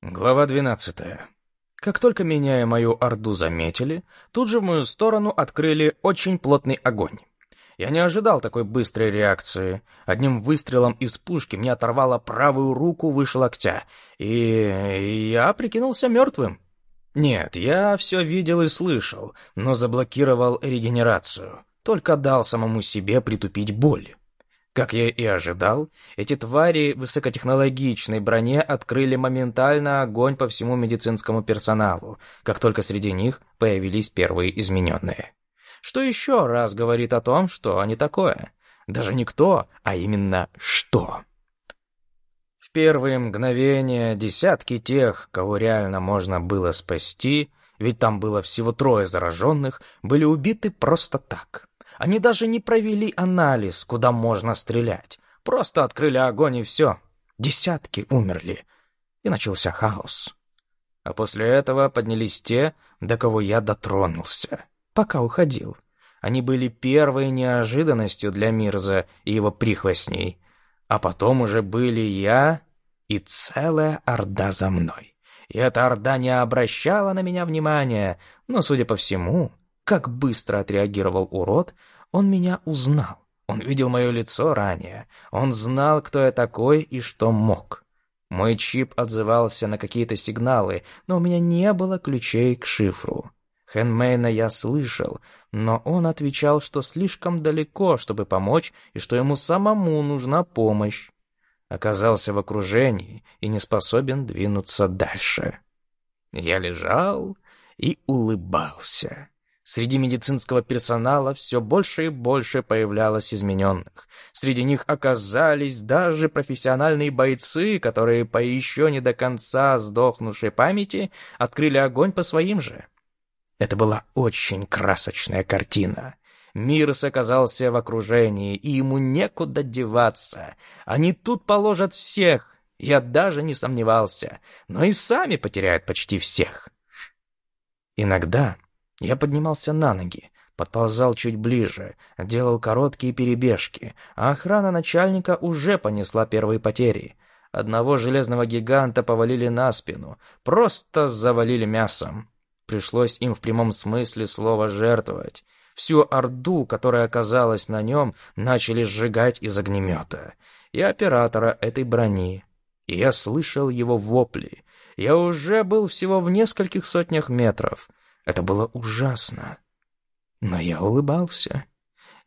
Глава 12. Как только меня и мою орду заметили, тут же в мою сторону открыли очень плотный огонь. Я не ожидал такой быстрой реакции. Одним выстрелом из пушки мне оторвало правую руку выше локтя, и я прикинулся мертвым. Нет, я все видел и слышал, но заблокировал регенерацию. Только дал самому себе притупить боль. Как я и ожидал, эти твари в высокотехнологичной броне открыли моментально огонь по всему медицинскому персоналу, как только среди них появились первые измененные. Что еще раз говорит о том, что они такое? Даже не кто, а именно что. В первые мгновения десятки тех, кого реально можно было спасти, ведь там было всего трое зараженных, были убиты просто так. Они даже не провели анализ, куда можно стрелять. Просто открыли огонь и все. Десятки умерли. И начался хаос. А после этого поднялись те, до кого я дотронулся, пока уходил. Они были первой неожиданностью для Мирза и его прихвостней. А потом уже были я и целая орда за мной. И эта орда не обращала на меня внимания, но, судя по всему, как быстро отреагировал урод, он меня узнал. Он видел мое лицо ранее. Он знал, кто я такой и что мог. Мой чип отзывался на какие-то сигналы, но у меня не было ключей к шифру. Хэнмейна я слышал, но он отвечал, что слишком далеко, чтобы помочь, и что ему самому нужна помощь. Оказался в окружении и не способен двинуться дальше. Я лежал и улыбался. Среди медицинского персонала все больше и больше появлялось измененных. Среди них оказались даже профессиональные бойцы, которые по еще не до конца сдохнувшей памяти открыли огонь по своим же. Это была очень красочная картина. Мирс оказался в окружении, и ему некуда деваться. Они тут положат всех, я даже не сомневался, но и сами потеряют почти всех. Иногда я поднимался на ноги, подползал чуть ближе, делал короткие перебежки, а охрана начальника уже понесла первые потери. Одного железного гиганта повалили на спину, просто завалили мясом. Пришлось им в прямом смысле слова жертвовать. Всю орду, которая оказалась на нем, начали сжигать из огнемета. И оператора этой брони. И я слышал его вопли. Я уже был всего в нескольких сотнях метров. Это было ужасно. Но я улыбался.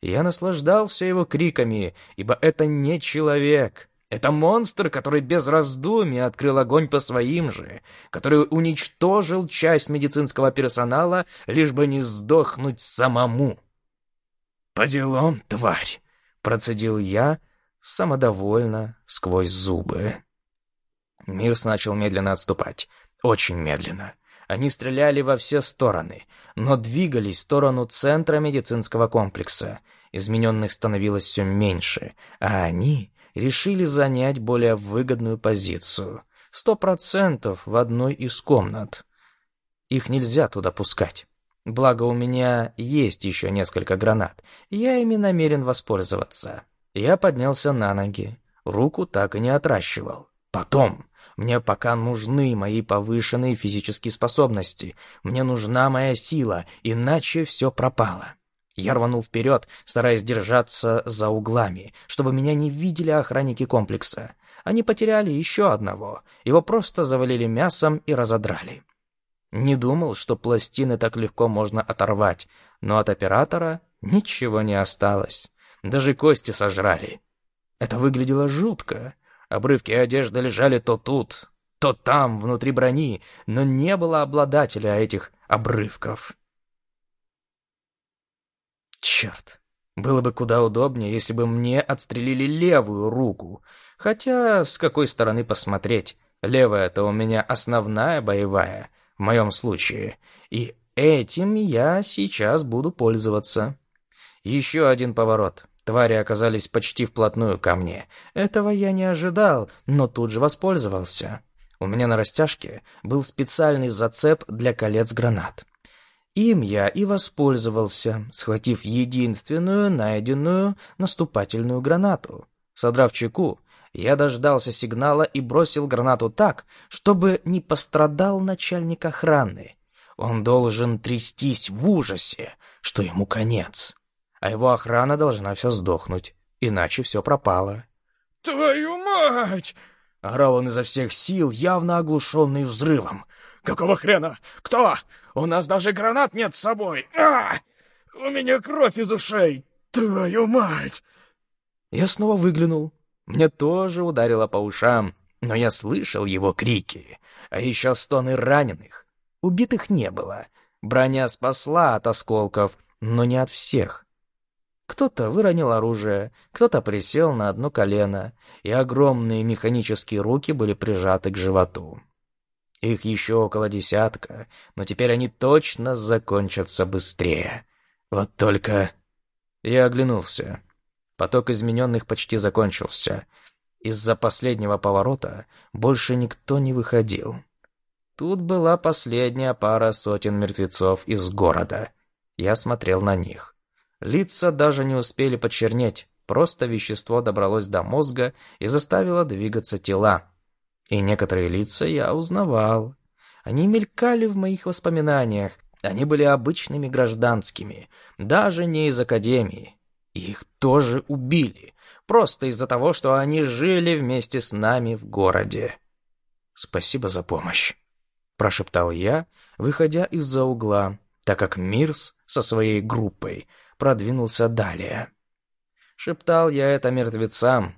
Я наслаждался его криками, ибо это не человек. Это монстр, который без раздумий открыл огонь по своим же, который уничтожил часть медицинского персонала, лишь бы не сдохнуть самому. «По делам, тварь!» — процедил я, самодовольно, сквозь зубы. Мирс начал медленно отступать. Очень медленно. Они стреляли во все стороны, но двигались в сторону центра медицинского комплекса. Измененных становилось все меньше, а они решили занять более выгодную позицию. Сто процентов в одной из комнат. Их нельзя туда пускать. Благо у меня есть еще несколько гранат, я ими намерен воспользоваться. Я поднялся на ноги, руку так и не отращивал. Потом мне пока нужны мои повышенные физические способности. Мне нужна моя сила, иначе все пропало. Я рванул вперед, стараясь держаться за углами, чтобы меня не видели охранники комплекса. Они потеряли еще одного. Его просто завалили мясом и разодрали. Не думал, что пластины так легко можно оторвать, но от оператора ничего не осталось. Даже кости сожрали. Это выглядело жутко. Обрывки одежды лежали то тут, то там, внутри брони, но не было обладателя этих обрывков. Черт, было бы куда удобнее, если бы мне отстрелили левую руку. Хотя, с какой стороны посмотреть? Левая-то у меня основная боевая, в моем случае. И этим я сейчас буду пользоваться. Еще один поворот. Твари оказались почти вплотную ко мне. Этого я не ожидал, но тут же воспользовался. У меня на растяжке был специальный зацеп для колец гранат. Им я и воспользовался, схватив единственную найденную наступательную гранату. Содрав чеку, Я дождался сигнала и бросил гранату так, чтобы не пострадал начальник охраны. Он должен трястись в ужасе, что ему конец. А его охрана должна все сдохнуть, иначе все пропало. «Твою мать!» — орал он изо всех сил, явно оглушенный взрывом. «Какого хрена? Кто? У нас даже гранат нет с собой! А! У меня кровь из ушей! Твою мать!» Я снова выглянул. Мне тоже ударило по ушам, но я слышал его крики, а еще стоны раненых. Убитых не было. Броня спасла от осколков, но не от всех. Кто-то выронил оружие, кто-то присел на одно колено, и огромные механические руки были прижаты к животу. Их еще около десятка, но теперь они точно закончатся быстрее. Вот только... Я оглянулся. Поток измененных почти закончился. Из-за последнего поворота больше никто не выходил. Тут была последняя пара сотен мертвецов из города. Я смотрел на них. Лица даже не успели почернеть, просто вещество добралось до мозга и заставило двигаться тела. И некоторые лица я узнавал. Они мелькали в моих воспоминаниях. Они были обычными гражданскими, даже не из академии. Их тоже убили, просто из-за того, что они жили вместе с нами в городе. «Спасибо за помощь», — прошептал я, выходя из-за угла, так как Мирс со своей группой продвинулся далее. Шептал я это мертвецам.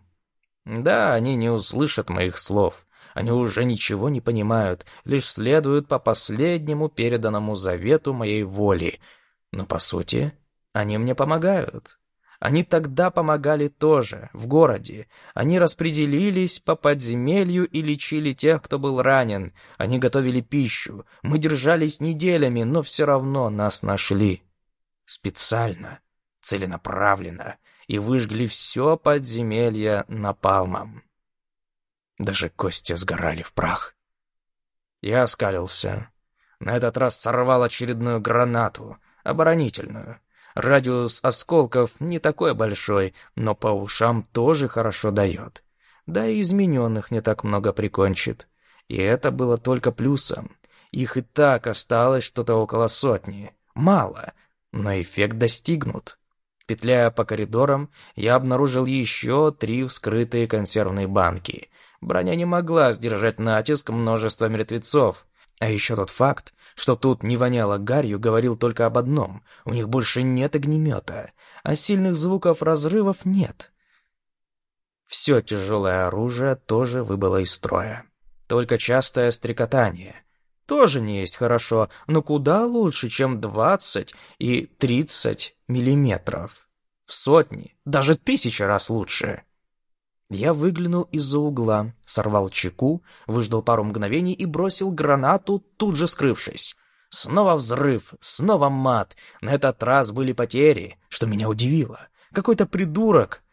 Да, они не услышат моих слов. Они уже ничего не понимают, лишь следуют по последнему переданному завету моей воли. Но, по сути, они мне помогают. Они тогда помогали тоже, в городе. Они распределились по подземелью и лечили тех, кто был ранен. Они готовили пищу. Мы держались неделями, но все равно нас нашли. Специально, целенаправленно. И выжгли все подземелье напалмом. Даже кости сгорали в прах. Я оскалился. На этот раз сорвал очередную гранату, оборонительную. Радиус осколков не такой большой, но по ушам тоже хорошо дает. Да и измененных не так много прикончит. И это было только плюсом. Их и так осталось что-то около сотни. Мало, но эффект достигнут. Петляя по коридорам, я обнаружил еще три вскрытые консервные банки. Броня не могла сдержать натиск множества мертвецов. А еще тот факт, что тут не воняло гарью, говорил только об одном. У них больше нет огнемета, а сильных звуков разрывов нет. Все тяжелое оружие тоже выбыло из строя. Только частое стрекотание. Тоже не есть хорошо, но куда лучше, чем 20 и 30 миллиметров. В сотни, даже тысячи раз лучше. Я выглянул из-за угла, сорвал чеку, выждал пару мгновений и бросил гранату, тут же скрывшись. Снова взрыв, снова мат. На этот раз были потери, что меня удивило. Какой-то придурок,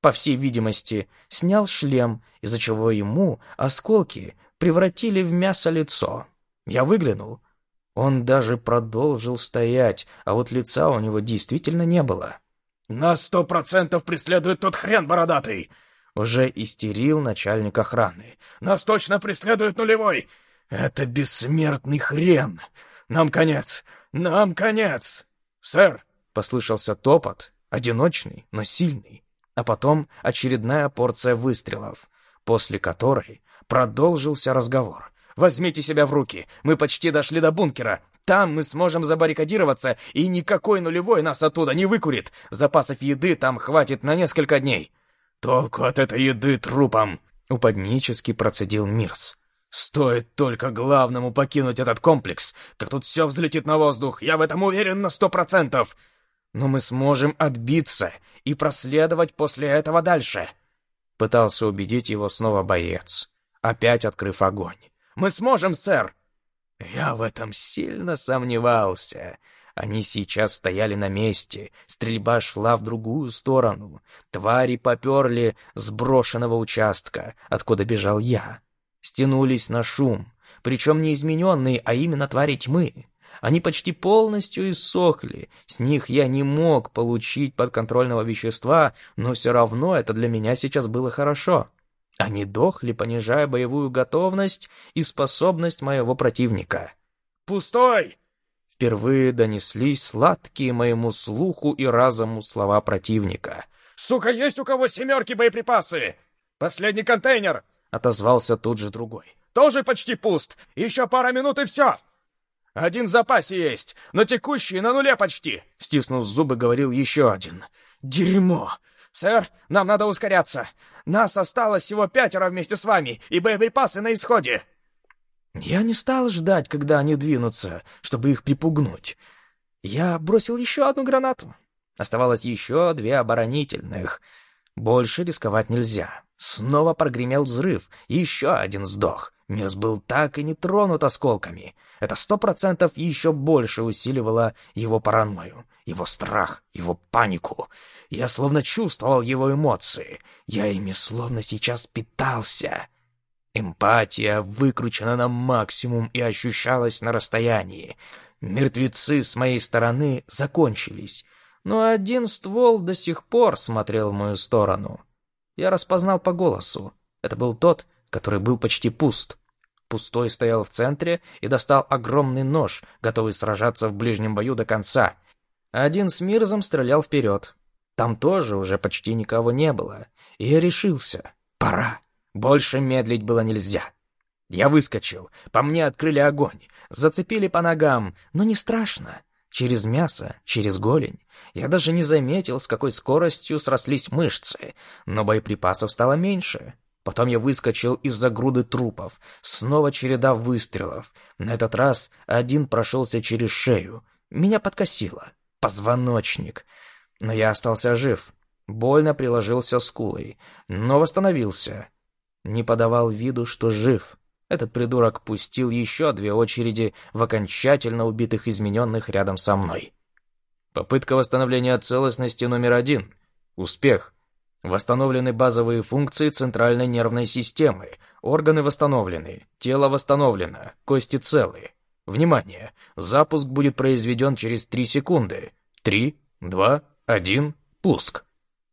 по всей видимости, снял шлем, из-за чего ему осколки превратили в мясо лицо. Я выглянул. Он даже продолжил стоять, а вот лица у него действительно не было. «Нас сто процентов преследует тот хрен бородатый!» Уже истерил начальник охраны. «Нас точно преследует нулевой! Это бессмертный хрен! Нам конец! Нам конец! Сэр!» Послышался топот, одиночный, но сильный. А потом очередная порция выстрелов, после которой продолжился разговор. «Возьмите себя в руки! Мы почти дошли до бункера! Там мы сможем забаррикадироваться, и никакой нулевой нас оттуда не выкурит! Запасов еды там хватит на несколько дней!» «Толку от этой еды трупам!» — упаднически процедил Мирс. «Стоит только главному покинуть этот комплекс, как тут все взлетит на воздух, я в этом уверен на сто процентов!» «Но мы сможем отбиться и проследовать после этого дальше!» Пытался убедить его снова боец, опять открыв огонь. «Мы сможем, сэр!» Я в этом сильно сомневался. Они сейчас стояли на месте, стрельба шла в другую сторону. Твари поперли с брошенного участка, откуда бежал я. Стянулись на шум, причем не измененные, а именно твари тьмы. Они почти полностью иссохли, с них я не мог получить подконтрольного вещества, но все равно это для меня сейчас было хорошо. Они дохли, понижая боевую готовность и способность моего противника. «Пустой!» Впервые донеслись сладкие моему слуху и разуму слова противника. «Сука, есть у кого семерки боеприпасы? Последний контейнер!» — отозвался тут же другой. «Тоже почти пуст. Еще пара минут и все!» «Один в запасе есть, но текущий на нуле почти!» — стиснув зубы, говорил еще один. «Дерьмо! Сэр, нам надо ускоряться! Нас осталось всего пятеро вместе с вами, и боеприпасы на исходе!» Я не стал ждать, когда они двинутся, чтобы их припугнуть. Я бросил еще одну гранату. Оставалось еще две оборонительных. Больше рисковать нельзя. Снова прогремел взрыв, еще один сдох. Мирс был так и не тронут осколками. Это сто процентов еще больше усиливало его паранойю, его страх, его панику. Я словно чувствовал его эмоции. Я ими словно сейчас питался. Эмпатия выкручена на максимум и ощущалась на расстоянии. Мертвецы с моей стороны закончились, но один ствол до сих пор смотрел в мою сторону. Я распознал по голосу. Это был тот, который был почти пуст. Пустой стоял в центре и достал огромный нож, готовый сражаться в ближнем бою до конца. Один с Мирзом стрелял вперед. Там тоже уже почти никого не было. И я решился. Пора. Больше медлить было нельзя. Я выскочил. По мне открыли огонь. Зацепили по ногам. Но не страшно. Через мясо, через голень. Я даже не заметил, с какой скоростью срослись мышцы. Но боеприпасов стало меньше. Потом я выскочил из-за груды трупов. Снова череда выстрелов. На этот раз один прошелся через шею. Меня подкосило. Позвоночник. Но я остался жив. Больно приложился скулой. Но восстановился. Не подавал виду, что жив. Этот придурок пустил еще две очереди в окончательно убитых измененных рядом со мной. Попытка восстановления целостности номер один. Успех. Восстановлены базовые функции центральной нервной системы. Органы восстановлены. Тело восстановлено. Кости целы. Внимание! Запуск будет произведен через 3 секунды. 3, 2, 1, пуск.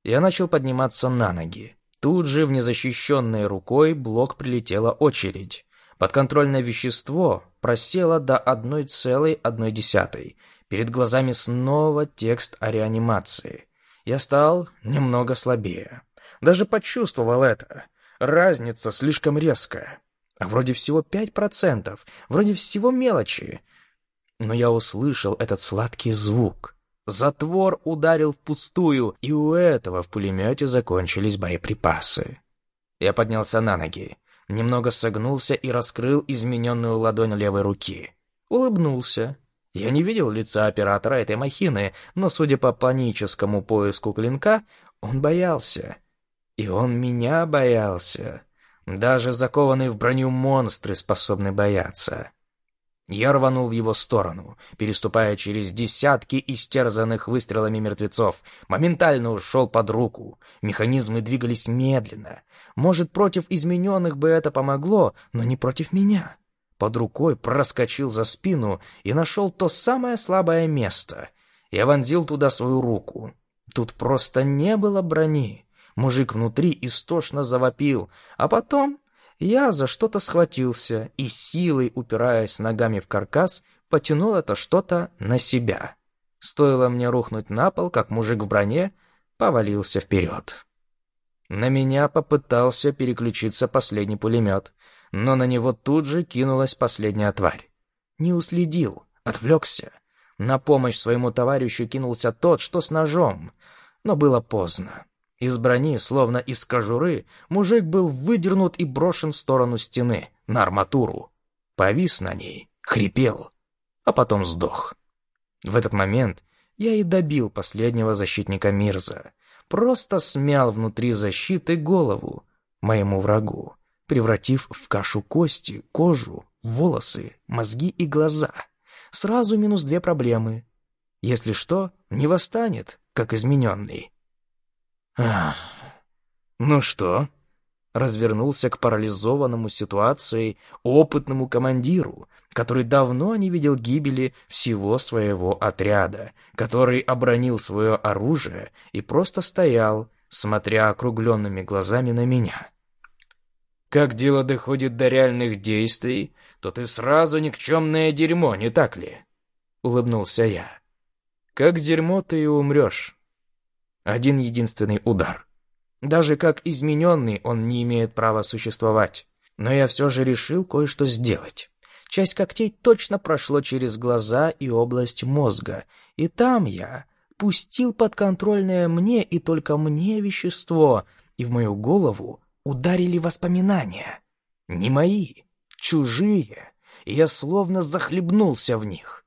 Я начал подниматься на ноги. Тут же в незащищенной рукой блок прилетела очередь. Подконтрольное вещество просело до 1,1. Перед глазами снова текст о реанимации. Я стал немного слабее. Даже почувствовал это. Разница слишком резкая. А вроде всего пять процентов, вроде всего мелочи. Но я услышал этот сладкий звук. Затвор ударил впустую, и у этого в пулемете закончились боеприпасы. Я поднялся на ноги, немного согнулся и раскрыл измененную ладонь левой руки. Улыбнулся. Я не видел лица оператора этой махины, но, судя по паническому поиску клинка, он боялся. И он меня боялся. Даже закованные в броню монстры способны бояться. Я рванул в его сторону, переступая через десятки истерзанных выстрелами мертвецов. Моментально ушел под руку. Механизмы двигались медленно. Может, против измененных бы это помогло, но не против меня под рукой проскочил за спину и нашел то самое слабое место. Я вонзил туда свою руку. Тут просто не было брони. Мужик внутри истошно завопил, а потом я за что-то схватился и силой, упираясь ногами в каркас, потянул это что-то на себя. Стоило мне рухнуть на пол, как мужик в броне повалился вперед. На меня попытался переключиться последний пулемет — но на него тут же кинулась последняя тварь. Не уследил, отвлекся. На помощь своему товарищу кинулся тот, что с ножом. Но было поздно. Из брони, словно из кожуры, мужик был выдернут и брошен в сторону стены, на арматуру. Повис на ней, хрипел, а потом сдох. В этот момент я и добил последнего защитника Мирза. Просто смял внутри защиты голову моему врагу превратив в кашу кости, кожу, волосы, мозги и глаза. Сразу минус две проблемы. Если что, не восстанет, как измененный. Ах, ну что? Развернулся к парализованному ситуацией опытному командиру, который давно не видел гибели всего своего отряда, который обронил свое оружие и просто стоял, смотря округленными глазами на меня. Как дело доходит до реальных действий, то ты сразу никчемное дерьмо, не так ли?» — улыбнулся я. «Как дерьмо ты и умрешь. Один единственный удар. Даже как измененный он не имеет права существовать. Но я все же решил кое-что сделать. Часть когтей точно прошло через глаза и область мозга, и там я пустил подконтрольное мне и только мне вещество, и в мою голову ударили воспоминания. Не мои, чужие, и я словно захлебнулся в них.